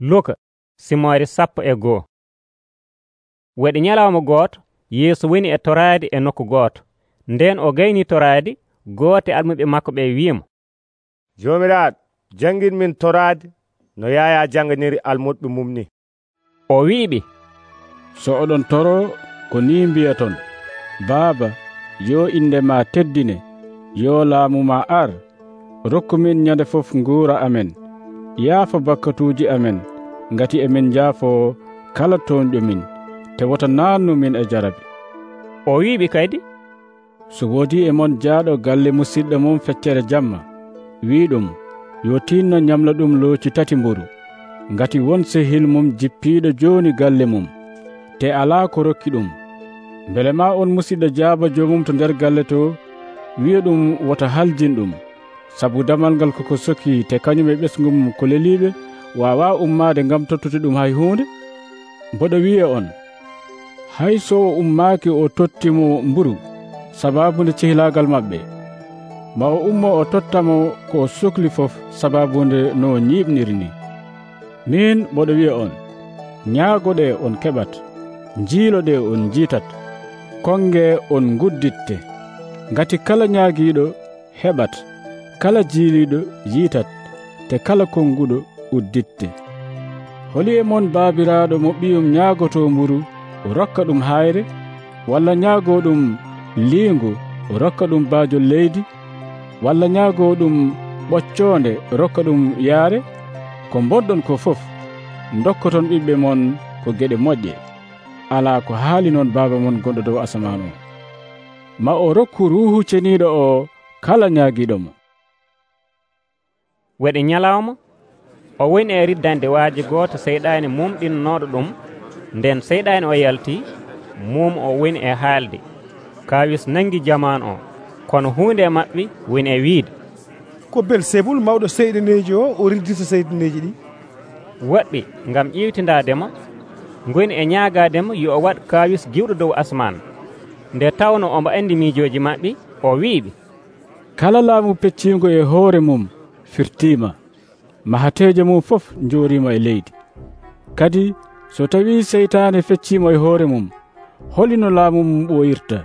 luka simoore sappo e goo. Waɗi ñalawma gooto yeeso woni e toraade e nokku gooto nden o gayni toraade goote almuɓe makko ɓe wiimo joomiraaɗo janngin min toraade no yaaya janganiri almuɗɓe mum ni. O wiiɓe so oɗon toro ko ni mbiyaton baaba yo inde ma teddine yo laamu ma ar rokku min ñande fof nguura amen. yaafa bakkatuuji amen. Ngati emin jaafo kala toonɗo min tewata naannu min e jarabi. O wiɓe kadi so woodi e mon jaaɗo galle musidɗo mum feccere jamma wi ɗum yo tinno ñamla ɗum looci tati mburu. Ngati won sehil mum jippiiɗo jooni galle mum te alaa ko rokki ɗum. Mbele ma on musidɗo jaaba joomum to nder galle to wiya ɗum wota haljin ɗum. sabu damal ngal koko soki te kañum e ɓesgum ko leliɓe wawa ummade ngam tottude ɗum hay hunde? Mboɗo wiya on hay so o ummaki o tottimo mburu sababude cehilagal maɓɓe. Ma o ummo o tottamo ko o sukli fof sababude no ñiɓniri ni. Min mboɗo wiya on ñaagoɗe on keɓat jiiloɗe on jiitat konge on gudditte ngati kala ñaagiiɗo heɓat kala jiiliiɗo yiitat te kala konnguɗo udditte. Holi e mon baabiraaɗo mo ɓiyum ñaagoto mburu o rokka ɗum hayre walla ñaago ɗum liingu o rokka ɗum baajo leydi walla ñaago ɗum ɓoccoonde rokka ɗum yaare ko mboɗɗon ko fof dokkoton ɓiɓɓe mon ko geɗe moƴƴe. Alaa ko haali noon baaba mon gonɗo dow asaman o ma o rokku ruuhu ceniiɗo o kala ñaagiiɗo mo. waɗi ñalawma o woni e riddande waaji gooto seyɗaani mumɗinnooɗo ɗum nden seyɗaani o yalti mum o woni e haalde. Kawis nangi jaman o kono hunde maɓɓe woni e wiide. Ko belsebul mawɗo seyɗaneji o o riddita seyɗaneji ɗi? Waɗɓe ngam ƴewtidadema goni e ñagadema yo o waɗ kawis giwɗo dow asmane nde tawno omo andi miijoji maɓɓe o wiiɓe kala laamu peccingo e hoore mum. firtima mahateje mum fof jorima e leydi. Kadi so tawi seytane feccimo e hoore mum holino laamu mum ɓoyirta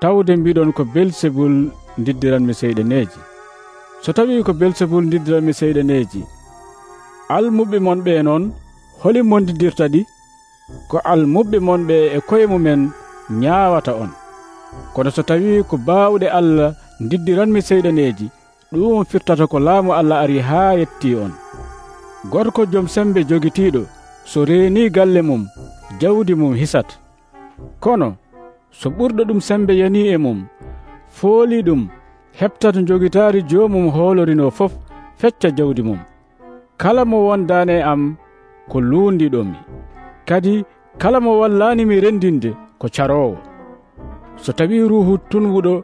tawde mbiɗon ko belsebul diddiranmi seyɗeneji so tawi ko belsebul diddiranmi seyɗeneji almuɓɓe mon ɓe noon holi mondidirta ɗi ko almuɓɓe mon ɓe e koye mumen ñaawata on. Kono so tawi ko baawɗe allah diddiranmi seyɗeneji ɗum firtata ko laamu allah ari haa yetti on. Gorko jom sembe jogitiiɗo so reeni galle mum jawdi mum hisat. Kono so ɓurɗo ɗum sembe yani e mum fooli ɗum heɓtata jogitaari joomum hoolorino fof fecca jawdi mum. Kala mo wondani am ko luundiɗomi kadi kala mo wallanimi rendinde ko carowo so tawi ruhu tunwuɗo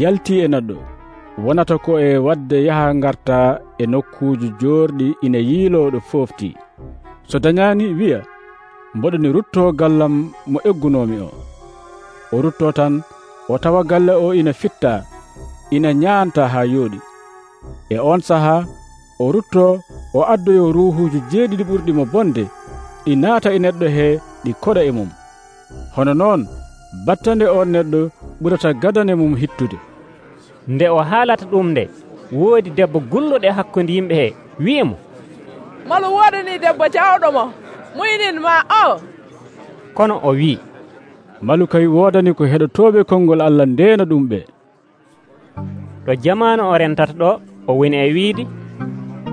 yalti e neɗɗo wonata ko e wadde yaha garta e nokkuji jorɗi ina yiilooɗo foofti. So dañaani wiya mboɗoni rutto gallam mo eggunomi o. O rutto tan o tawa galle o ina fitta ina ñaanta haa yooɗi. E on saha o rutto o addoyo ruuhuuji jeeɗiɗi ɓurɗi mo bonde ɗi naata e neɗɗo he ɗi koɗa e mum. Hono noon battande on neɗɗo ɓurata gadane mum hittude. nde o haalata ɗum nde woodi debbo gulluɗo e hakkunde yimɓe he wiimo malo woodani debbo jawɗomo muynin ma o! Kono o wi'i. Malu kay woodani ko heɗotooɓe konngol allah ndeena ɗum ɓe. Ɗo jamanu o rentata ɗo o woni e wiide?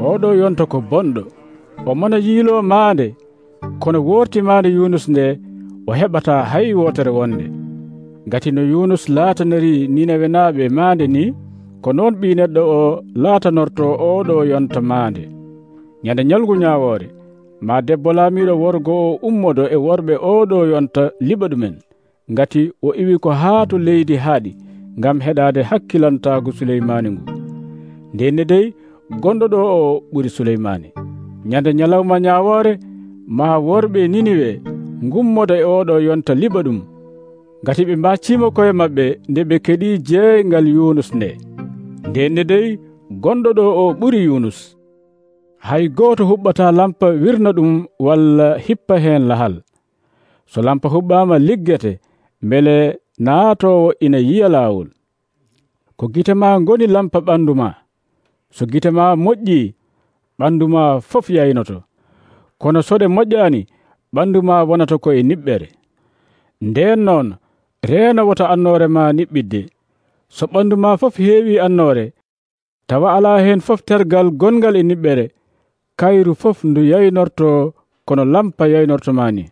Oɗo yonta ko bonɗo. O mona yiilo maande. Kono wortimaande yunus nde o heɓata hay wootere wonde. gati no yunus laatanori ninawe naaɓe maande ni ko noon ɓi neɗɗo o laatanorto oɗo yonta maande. Ñande ñalgu ñawoore ma debbo laamiɗo worgo o ummodo e worɓe oɗo yonta liɓa ɗumen. Ngati o iwi ko haa to leydi haaɗi ngam heɗade hakkilantagu suleymani ngu. Ndenne dey gonɗo ɗo o ɓuri suleymani ñande ñalawma ñawoore ma worɓe niniwe gummoda e oɗo yonta liɓa ɗum. ngati ɓe mbacima koye maɓɓe nde ɓe keɗi jeeygal yunus nde. Ndenne dey gonɗo ɗo o ɓuri yunus. Hay gooto huɓɓata lampa wirna ɗum walla hippa heen lahal. So lampa huɓɓama liggete mbele naatowo ina yiya laawol. Ko gite ma ngoni lampa ɓandu ma so gite ma moƴƴi ɓandu ma fof yaynoto. Kono soɗe moƴƴani ɓandu ma wonata koye niɓɓere. Nden noon reena wota annore ma niɓɓidde. So ɓandu ma fof heewi annore tawa ala hen fof tergal gongal e niɓɓere. Kayru fof ndu yaynorto kono lampa yaynorto ma ni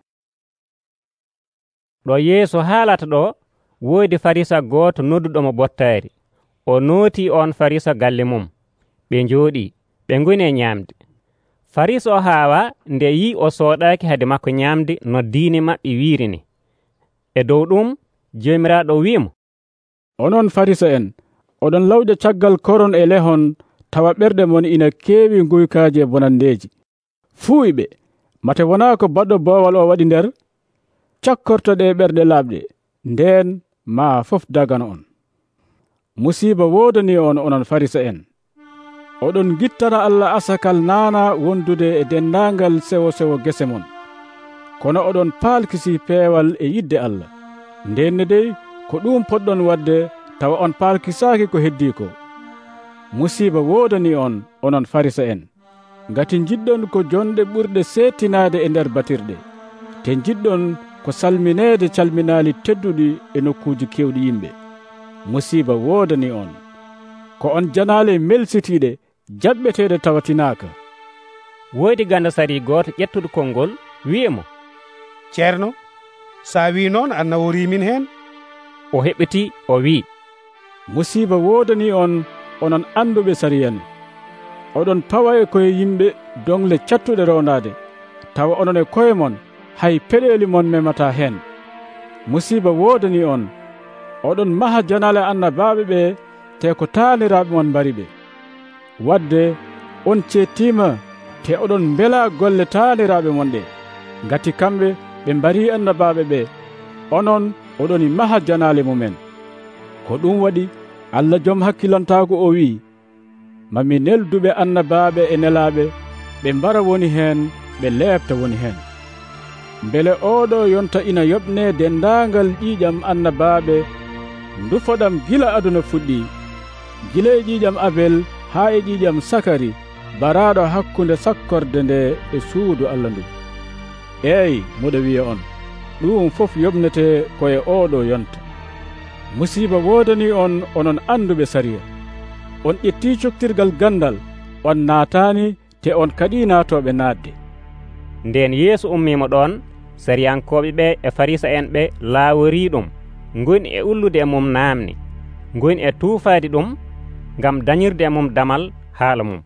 ɗo yeeso haalata ɗo woodi farisa gooto nodduɗomo bottaari. O nooti on farisa galle mum. Ɓe njooɗi ɓe ngoni e ñaamde. Farisa o haawa nde yi o sooɗaaki hade makko ñaamde no diine maɓɓe wiirini e dow ɗum joomiraaɗo wi'imo onon farisa en oɗon lawƴa caggal koron e lehon tawa ɓerɗe mon ina keewi guykaaji e bonandeeji fuuyɓe mate wonaa ko baɗɗo boowal o waɗi nder? Cakkorto ɗe ɓerɗe laaɓɗe ndeen ma fof dagana on. Musiiba woodani on onon farisa en oɗon gittana allah asakal naana wondude e denndaangal sewo sewo gese mon. Kono oɗon paalkisi peewal e yidde allah. ndenne dey ko ɗum poɗɗon wadde tawa on palkisaaki ko heddi ko musiiba woodani on onon farisa en. Ngati jiɗɗon ko jonɗe ɓurɗe seettinaade e nder batirɗe. Te jiɗɗon ko salminede calminaali tedduɗi e nokkuji kewɗi yimɓe. Musiba woodani on. Ko on janaale melsitiiɗe jaɓɓeteeɗe tawatinaaka. Woodi ganda gandasari gooto ƴettuɗo konngol wi'emo ceerno? sa wi noon annawo rimin hen o heɓiti o wi musiba wodani on onon anduɓe sariyan. Oɗon pawa e koye yimɓe dongle cattuɗe rondade tawa onon e koye mon hay peɗeli mon memata hen musiba wodani on oɗon maha janale annabaɓe ɓe te ko taniraɓe mon mbari ɓe. Wadde on cettima te oɗon bela golle taniraɓe mon ɗe. Gati kamɓe ɓe mbari annabaɓe ɓe. Onon oɗoni maha janale mumen. Ko ɗum waɗi allah joom hakkilantako o wi mami nelduɓe annabaɓe e nelaɓe ɓe mbara woni hen ɓe lebta woni hen beele oɗo yonta ina yoɓne dendagal ƴiƴam annabaɓe dufoɗam gila aduna fuɗɗi. Gila e ƴiƴam abel ha e ƴiƴam sakari baraɗo hakkunde sakkorde nde e suudu allah ndu. eeyi moɗo wiya on ɗum fof yoɓnete koye oɗo yonta. Musiba wodani on onon anduɓe sariya. On ƴetti coktirgal gandal on naatani te on kadi naatoɓe naatde. Nden yeeso ummima ɗon sariyankoɓe ɓe e farisa en ɓe laawori ɗum goni e ullude e mum namni goni e tuufaade ɗum ngam dañirde e mum damal haala mum.